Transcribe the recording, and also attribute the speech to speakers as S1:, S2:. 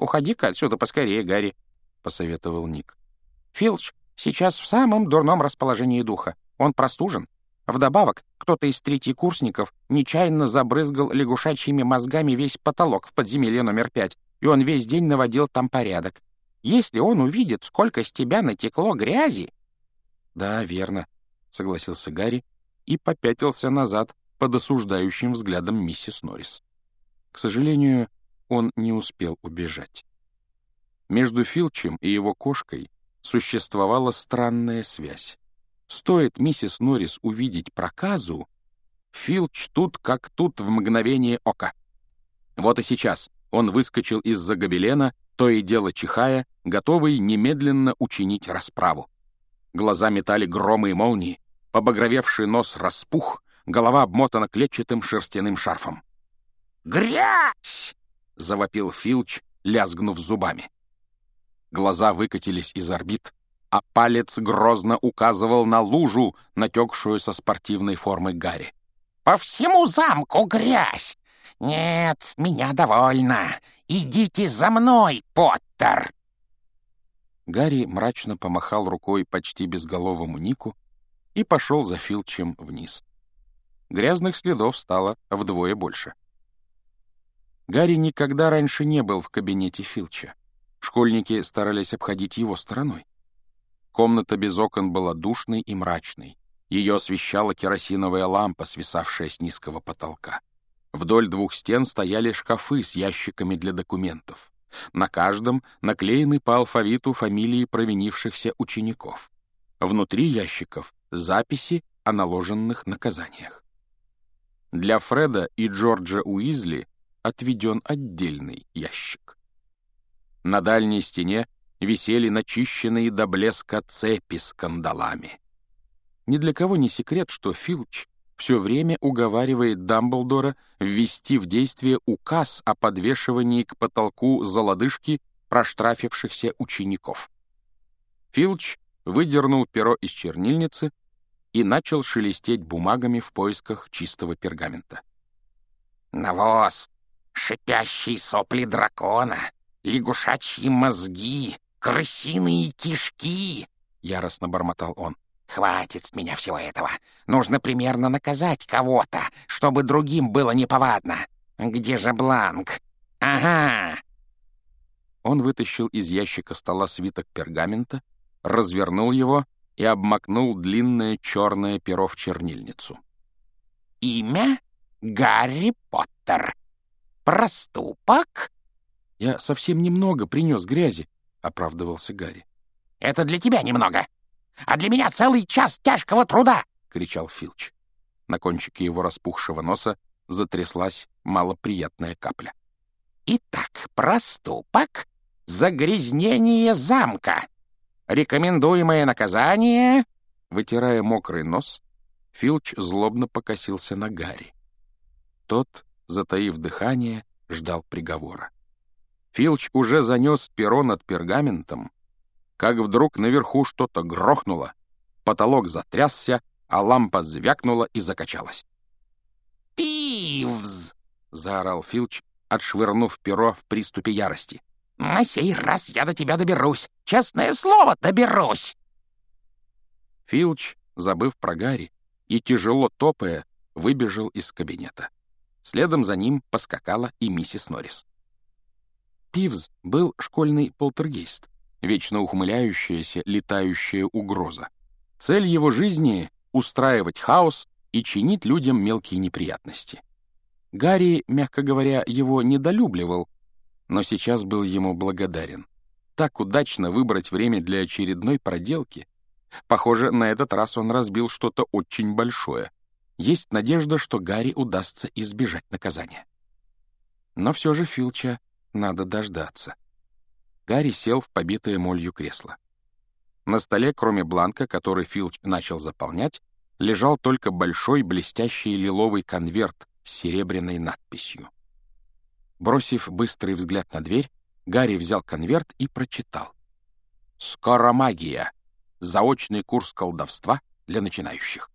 S1: уходи-ка отсюда поскорее, Гарри», — посоветовал Ник. «Филч сейчас в самом дурном расположении духа. Он простужен. Вдобавок, кто-то из третьекурсников нечаянно забрызгал лягушачьими мозгами весь потолок в подземелье номер пять, и он весь день наводил там порядок. Если он увидит, сколько с тебя натекло грязи...» «Да, верно», — согласился Гарри и попятился назад под осуждающим взглядом миссис Норрис. К сожалению, он не успел убежать. Между Филчем и его кошкой существовала странная связь. Стоит миссис Норрис увидеть проказу, Филч тут как тут в мгновение ока. Вот и сейчас он выскочил из-за гобелена, то и дело чихая, готовый немедленно учинить расправу. Глаза метали громы и молнии, побагровевший нос распух, голова обмотана клетчатым шерстяным шарфом. «Грязь!» — завопил Филч, лязгнув зубами. Глаза выкатились из орбит, а палец грозно указывал на лужу, натекшую со спортивной формы Гарри. «По всему замку грязь! Нет, меня довольно. Идите за мной, Поттер!»
S2: Гарри мрачно помахал рукой почти безголовому Нику и пошел за Филчем вниз. Грязных следов стало вдвое больше. Гарри никогда раньше не был в кабинете Филча. Школьники старались обходить его стороной. Комната без окон была душной и мрачной. Ее освещала керосиновая лампа, свисавшая с низкого потолка. Вдоль двух стен стояли шкафы с ящиками для документов. На каждом наклеены по алфавиту фамилии провинившихся учеников. Внутри ящиков — записи о наложенных наказаниях. Для Фреда и Джорджа Уизли отведен отдельный ящик. На дальней стене висели начищенные до блеска цепи с кандалами. Ни для кого не секрет, что Филч все время уговаривает Дамблдора ввести в действие указ о подвешивании к потолку за лодыжки проштрафившихся учеников. Филч выдернул перо из чернильницы и начал шелестеть бумагами в поисках чистого пергамента.
S1: «Навоз! Шипящие сопли дракона! Лягушачьи мозги! Крысиные кишки!» — яростно бормотал он. «Хватит с меня всего этого. Нужно примерно наказать кого-то, чтобы другим было неповадно. Где же бланк? Ага!»
S2: Он вытащил из ящика стола свиток пергамента, развернул его и обмакнул длинное черное перо в чернильницу.
S1: «Имя Гарри Поттер. Проступок?»
S2: «Я совсем немного принес грязи», — оправдывался Гарри.
S1: «Это для тебя немного, а для меня целый час тяжкого труда!» — кричал Филч.
S2: На кончике его распухшего носа затряслась малоприятная капля.
S1: «Итак, проступок — загрязнение замка. Рекомендуемое наказание...»
S2: Вытирая мокрый нос, Филч злобно покосился на Гарри. Тот, затаив дыхание, ждал приговора. Филч уже занес перо над пергаментом, как вдруг наверху что-то грохнуло, потолок затрясся, а лампа звякнула и закачалась.
S1: «Пивз!»
S2: — заорал Филч, отшвырнув перо в приступе ярости.
S1: На сей раз я до тебя доберусь. Честное слово, доберусь!»
S2: Филч, забыв про Гарри и тяжело топая, выбежал из кабинета. Следом за ним поскакала и миссис Норрис. Пивз был школьный полтергейст, вечно ухмыляющаяся, летающая угроза. Цель его жизни — устраивать хаос и чинить людям мелкие неприятности. Гарри, мягко говоря, его недолюбливал, но сейчас был ему благодарен. Так удачно выбрать время для очередной проделки. Похоже, на этот раз он разбил что-то очень большое. Есть надежда, что Гарри удастся избежать наказания. Но все же Филча надо дождаться. Гарри сел в побитое молью кресло. На столе, кроме бланка, который Филч начал заполнять, лежал только большой блестящий лиловый конверт с серебряной надписью. Бросив быстрый взгляд на дверь, Гарри взял конверт и прочитал. «Скоромагия. Заочный курс колдовства для начинающих».